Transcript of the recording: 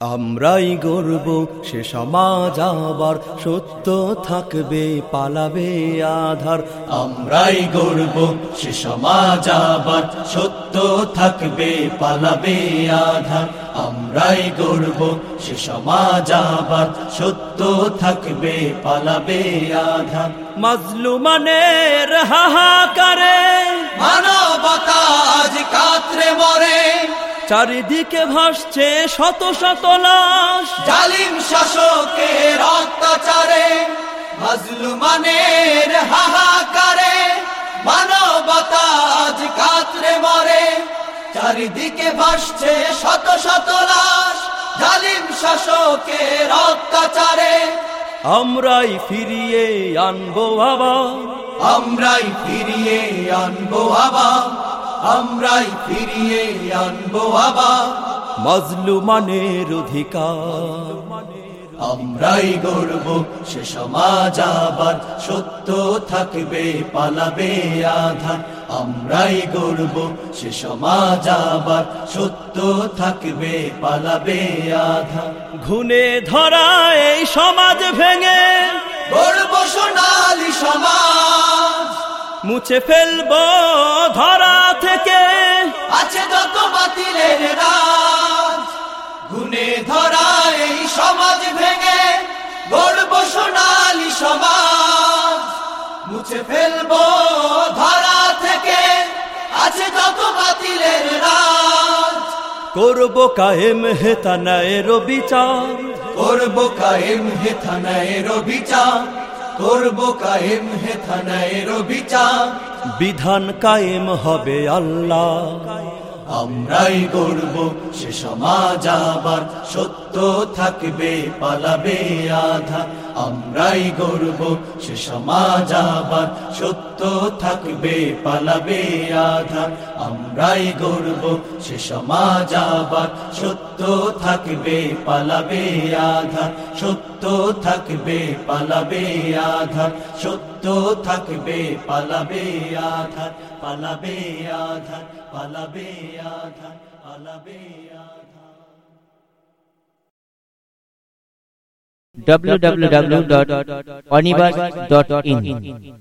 আমরাই গর্ব, সে সমাজ আবার সত্য থাকবে, পালাবে আধার। আমরাই গর্ব, সে সমাজ আবার সত্য থাকবে, পালাবে আধার। আমরাই গর্ব, সে সমাজ আবার সত্য থাকবে, পালাবে আধার। মাজলুমানের হাহাকারে মানবতা আজ কাতরে চারিদিকে ভাসছে শত শত লাশ জালিম শাসকের অত্যাচারে মাজলুমানের হাহাকারে মানবতা আজ কাতরে মরে। চারিদিকে ভাসছে শত শত লাশ জালিম শাসকের অত্যাচারে। আমরাই ফিরিয়ে আনব আবার। আমরাই ফিরিয়ে আনব আবার। আমরাই ফিরিয়ে আনব আবার। মাজলুমানের অধিকার। আমরাই গর্ব সে সমাজ আবার। সত্য থাকবে পালাবে আধার। আমরাই গর্ব সে সমাজ আবার। সত্য থাকবে পালাবে আধার। ঘুনে ধরা এই সমাজ ভেঙে। গর্ব সোনালি সমাজ। মুছে ফেলব ধরা থেকে। আছে যত বাতিলের রাজ। গুনে ধরা এই সমাজ ভেঙে গর্ব সোনালি সমাজ। মুছে ফেলব ধরা থেকে আছে যত বাতিলের রাজ। করব কায়েম হেতানায়ের বিচার করব কায়েম হে থানায়ের বিচার করব কায়েম হে থানায়ের বিচার বিধান কায়েম হবে আল্লাহ। আমরাই করব সে সমাজ আবার সত্য থাকবে, পালাবে আধা। আমরাই গর্ব সে সমাজ আবার। সত্য থাকবে, পালাবে আধা। আমরাই গর্ব সে সমাজ আবার। সত্য থাকবে, পালাবে আধা। সত্য থাকবে, পালাবে আধা। সত্য থাকবে, পালাবে আধা। পালাবে আধা পালাবে আধা পালাবে আধা। www.onibus.in